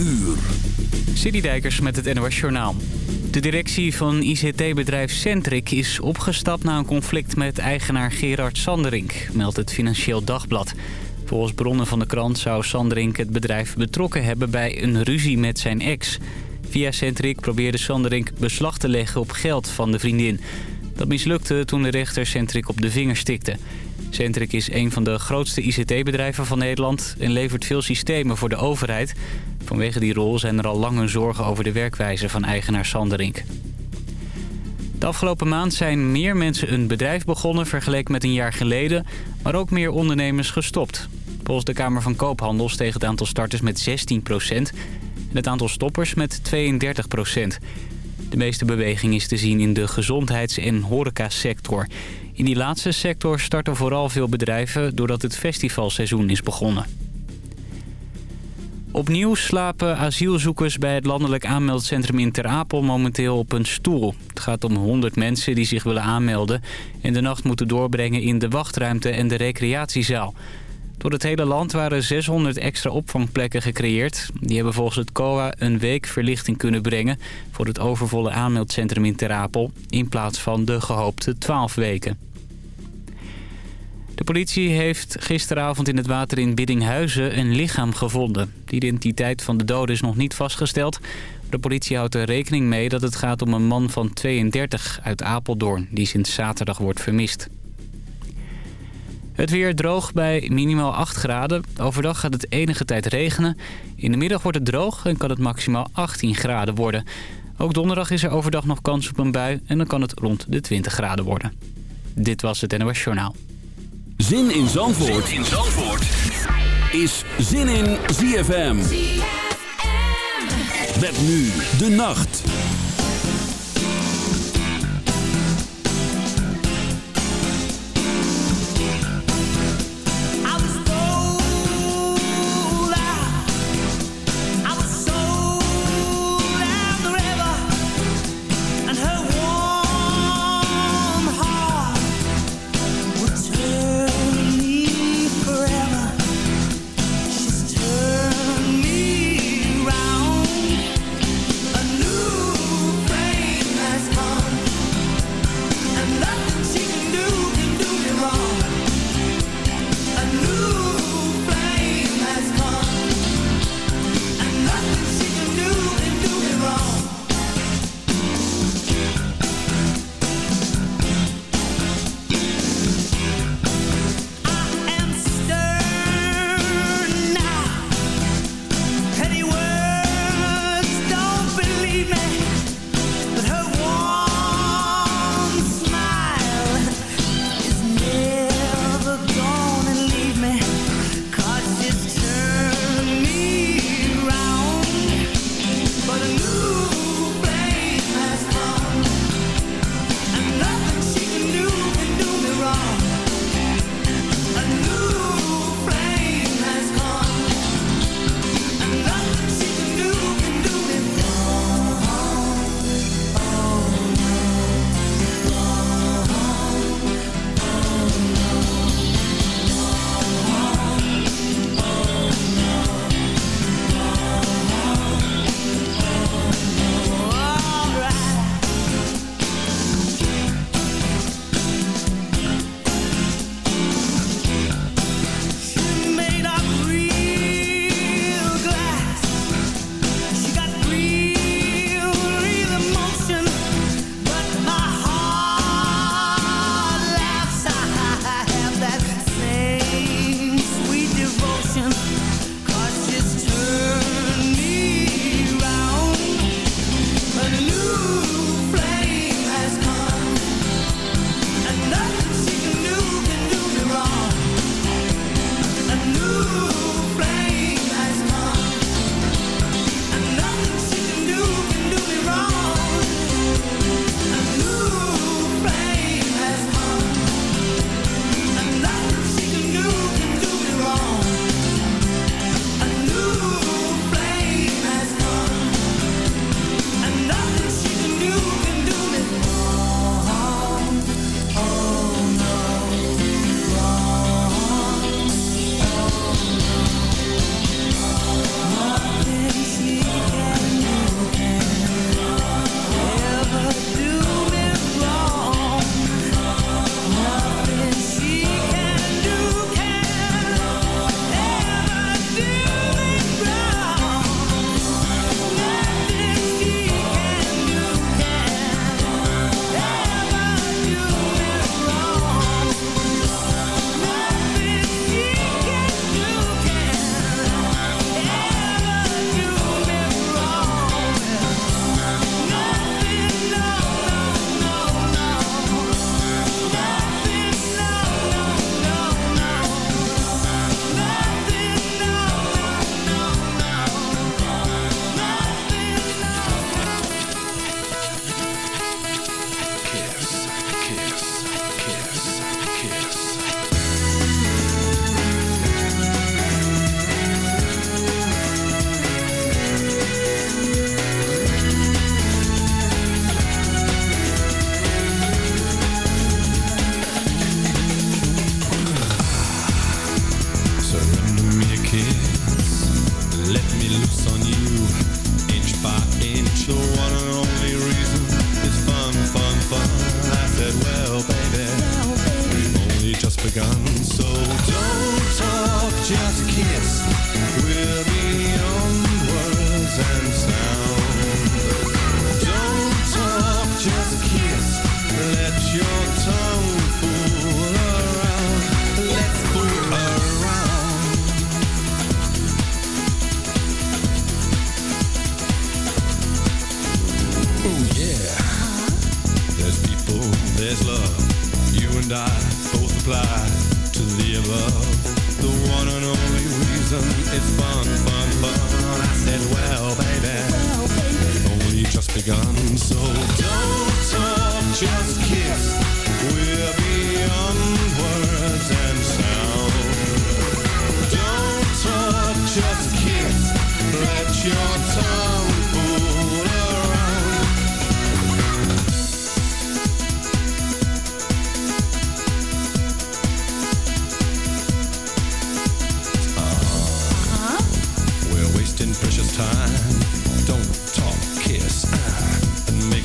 uur. Citydijkers met het NOS Journaal. De directie van ICT-bedrijf Centric is opgestapt na een conflict met eigenaar Gerard Sanderink, meldt het Financieel Dagblad. Volgens bronnen van de krant zou Sanderink het bedrijf betrokken hebben bij een ruzie met zijn ex. Via Centric probeerde Sanderink beslag te leggen op geld van de vriendin. Dat mislukte toen de rechter Centric op de vinger stikte. Centric is een van de grootste ICT-bedrijven van Nederland... en levert veel systemen voor de overheid. Vanwege die rol zijn er al lange zorgen over de werkwijze van eigenaar Sanderink. De afgelopen maand zijn meer mensen een bedrijf begonnen vergeleken met een jaar geleden... maar ook meer ondernemers gestopt. Volgens de Kamer van Koophandel steeg het aantal starters met 16% en het aantal stoppers met 32 De meeste beweging is te zien in de gezondheids- en horecasector... In die laatste sector starten vooral veel bedrijven doordat het festivalseizoen is begonnen. Opnieuw slapen asielzoekers bij het landelijk aanmeldcentrum in Ter Apel momenteel op een stoel. Het gaat om 100 mensen die zich willen aanmelden en de nacht moeten doorbrengen in de wachtruimte en de recreatiezaal. Door het hele land waren 600 extra opvangplekken gecreëerd. Die hebben volgens het COA een week verlichting kunnen brengen... voor het overvolle aanmeldcentrum in Ter Apel... in plaats van de gehoopte 12 weken. De politie heeft gisteravond in het water in Biddinghuizen een lichaam gevonden. De identiteit van de dode is nog niet vastgesteld. De politie houdt er rekening mee dat het gaat om een man van 32 uit Apeldoorn... die sinds zaterdag wordt vermist. Het weer droog bij minimaal 8 graden. Overdag gaat het enige tijd regenen. In de middag wordt het droog en kan het maximaal 18 graden worden. Ook donderdag is er overdag nog kans op een bui en dan kan het rond de 20 graden worden. Dit was het NOS Journaal. Zin in Zandvoort, zin in Zandvoort. is Zin in ZFM. ZFM. Met nu de nacht.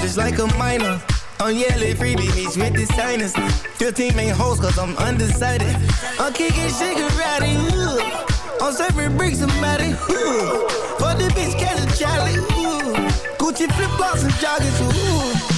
just like a minor. I'm yelling freebie, bitch, with the sinus. 15 main hoes, cause I'm undecided. I'm kicking cigarette, ooh. I'm serving bricks, somebody, ooh. For the bitch, catch a Charlie. Gucci flip flops and joggers, ooh.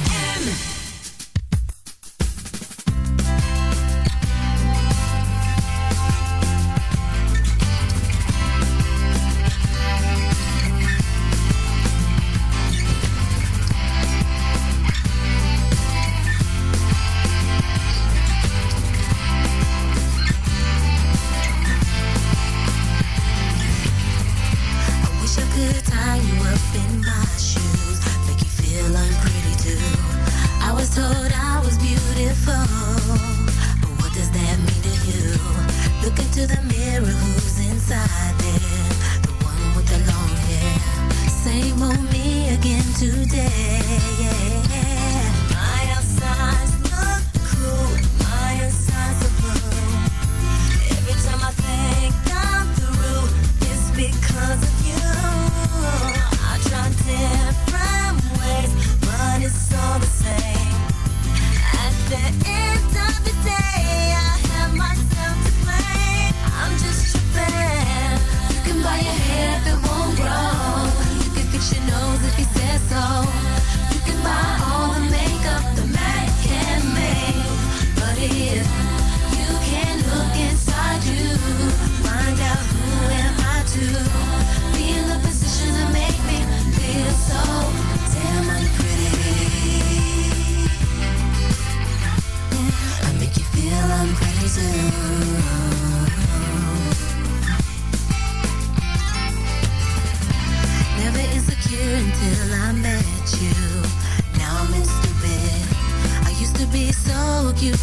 told I was beautiful, but what does that mean to you? Look into the mirror, who's inside there? The one with the long hair, same old me again today. Yeah.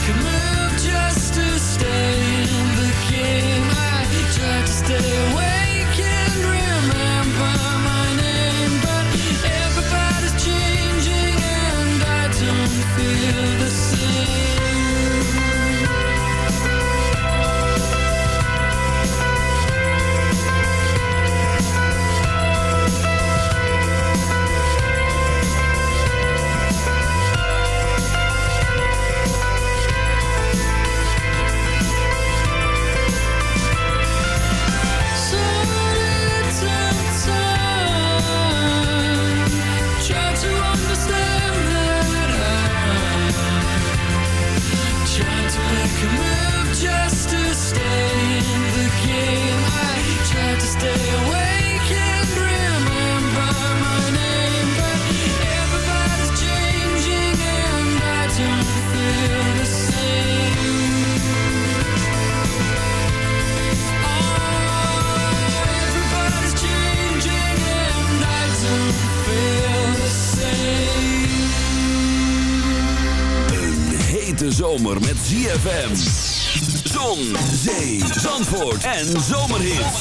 Come on. en zomerhit.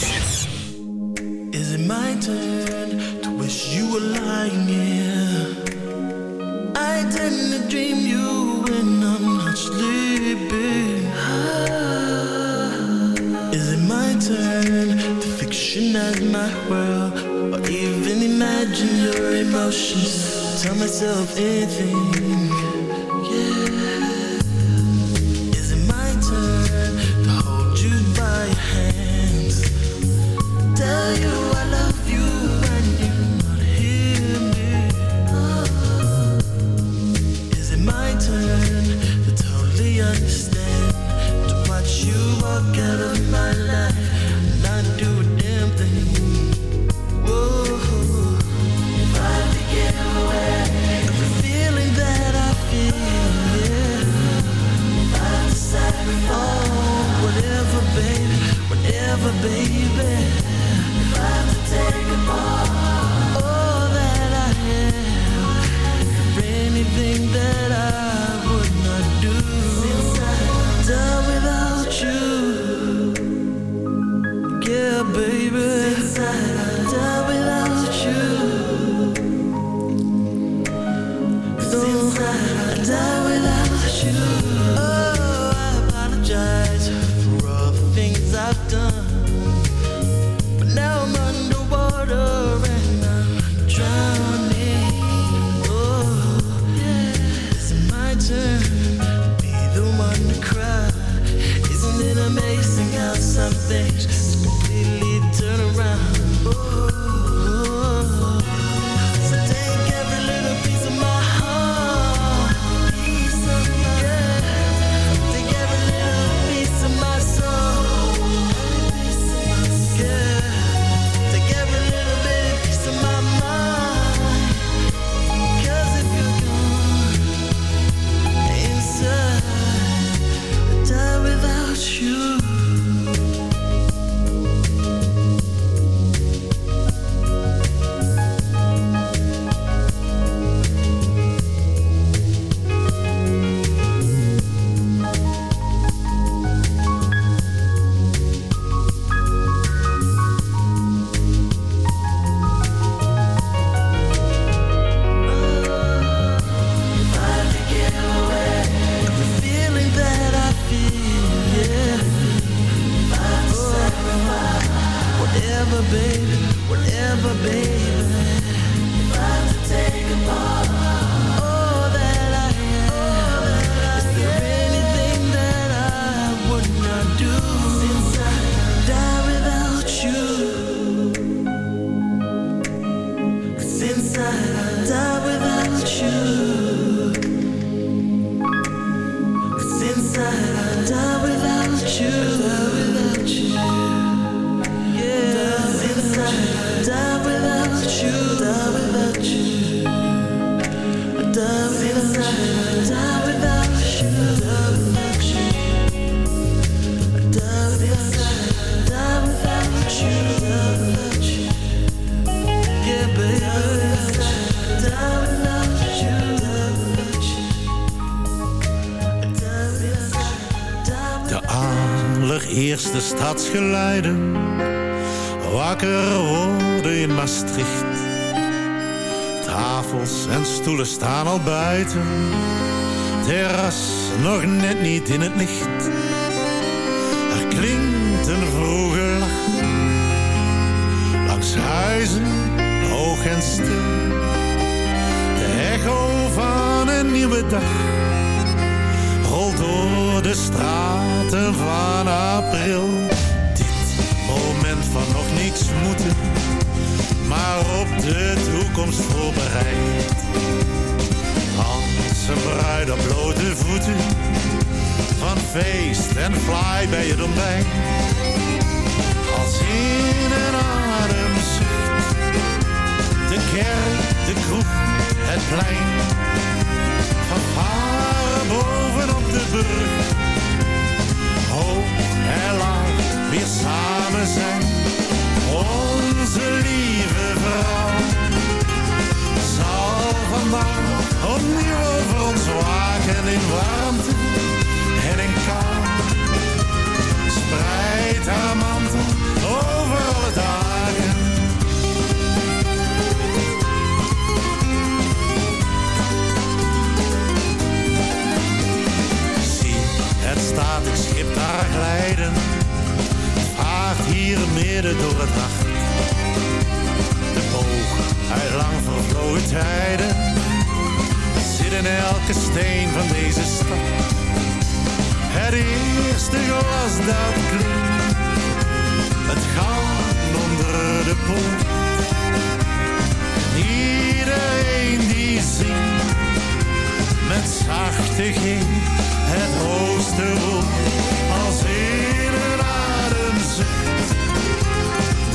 Dit moment van nog niks moeten, maar op de toekomst voorbereid. Als een bruid op blote voeten, van feest en fly bij het ontbijt. Als in een adem de kerk, de kroeg, het plein. Van bovenop de brug. En laag weer samen zijn. Onze lieve vrouw zal vandaag opnieuw over ons waken in warmte en in kou. Spreid haar glijden. Vaart hier midden door het nacht. De boog uit lang vervlogen tijden. Zit in elke steen van deze stad. Het eerste glas dat klinkt. Het gaat onder de poort. Iedereen die zingt. Met zachte ging het hoogste roep als in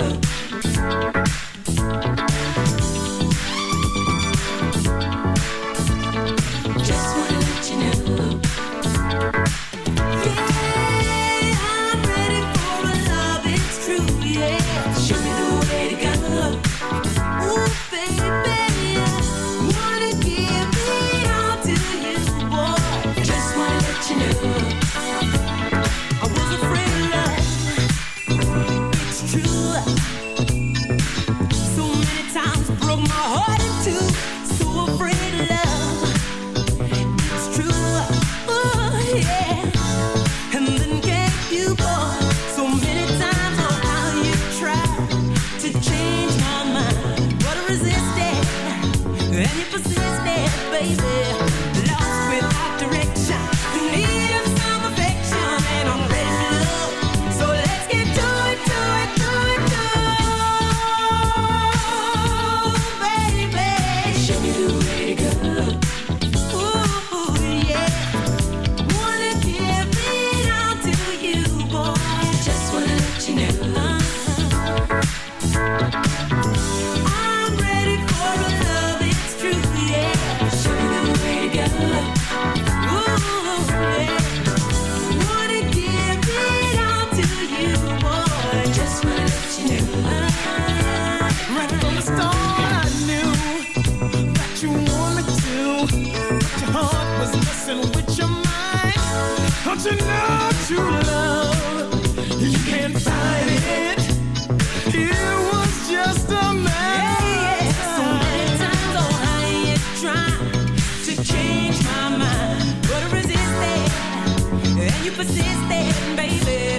Música persistent, baby.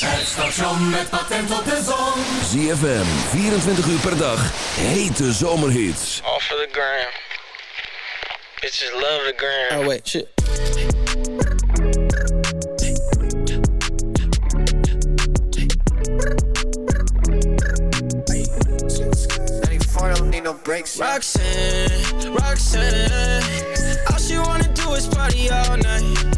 Het station met patent op de zon. ZFM, 24 uur per dag. Hete zomerhits. Off of the gram. Bitches love the gram. Oh wait, shit. no brakes. Roxanne, Roxanne, all she wanna do is party all night.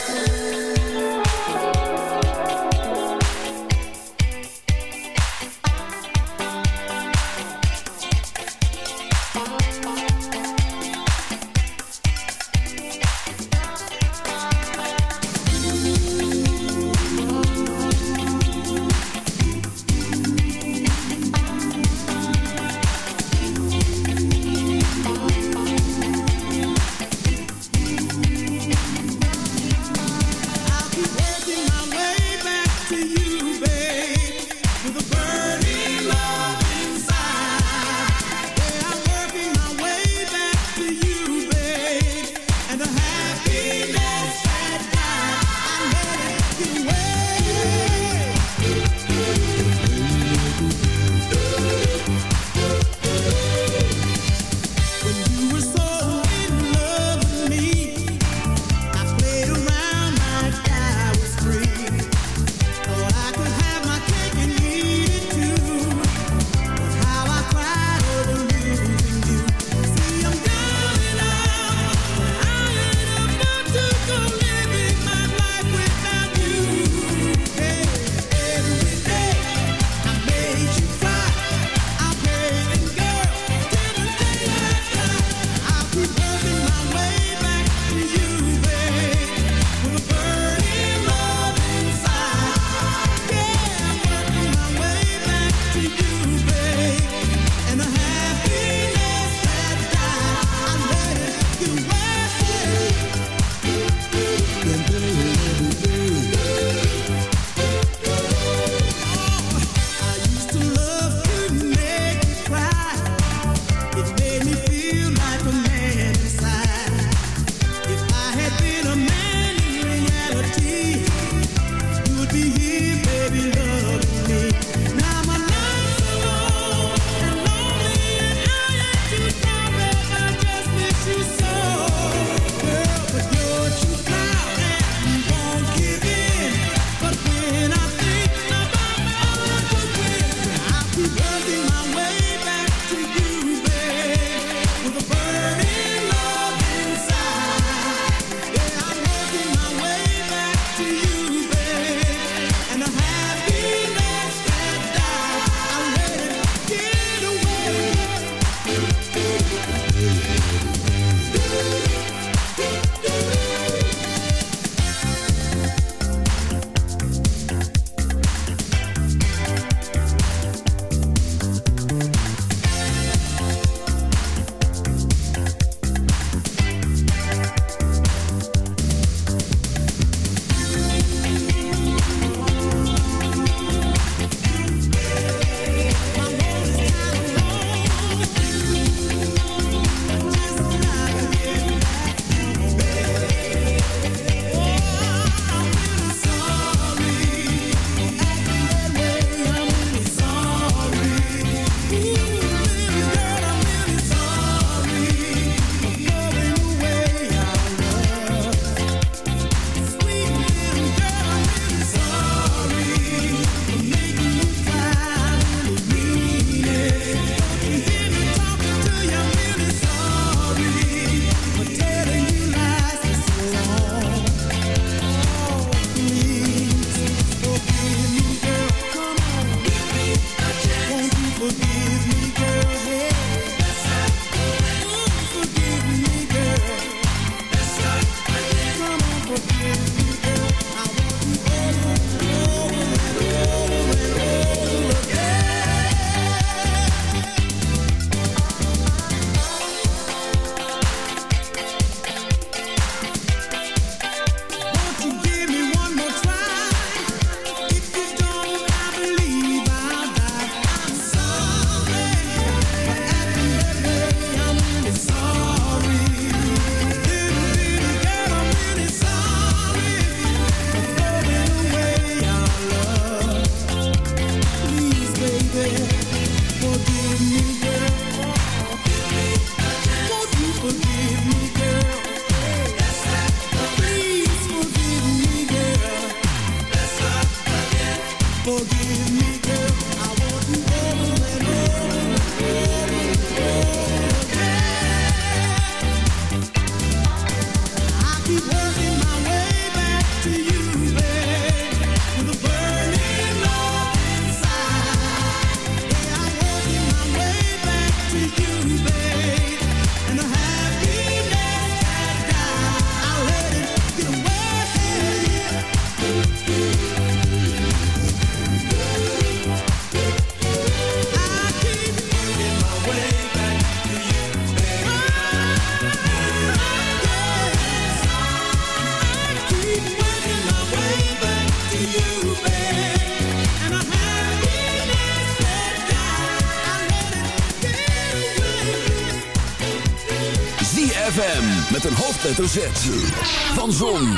Van Zon,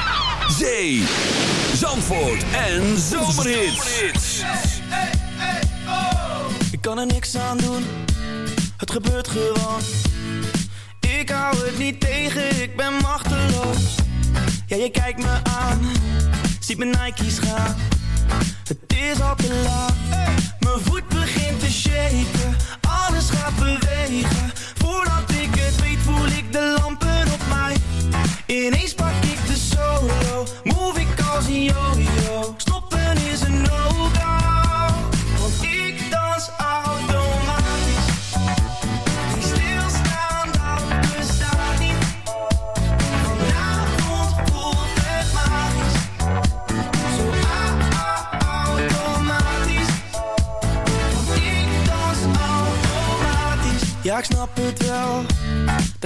Zee, Zandvoort en Zomerhits. Ik kan er niks aan doen, het gebeurt gewoon. Ik hou het niet tegen, ik ben machteloos. Ja, je kijkt me aan, ziet mijn Nike's gaan. Het is al te laat,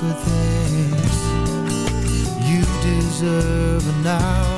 good things you deserve now.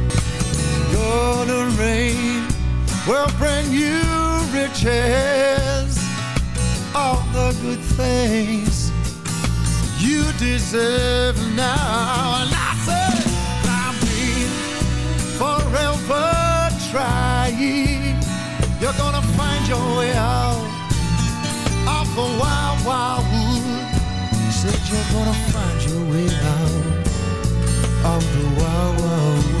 Golden rain will bring you riches, all the good things you deserve now. And I say, I've forever trying. You're gonna find your way out of the wild, wild wood. Said you're gonna find your way out of the wild, wild wood.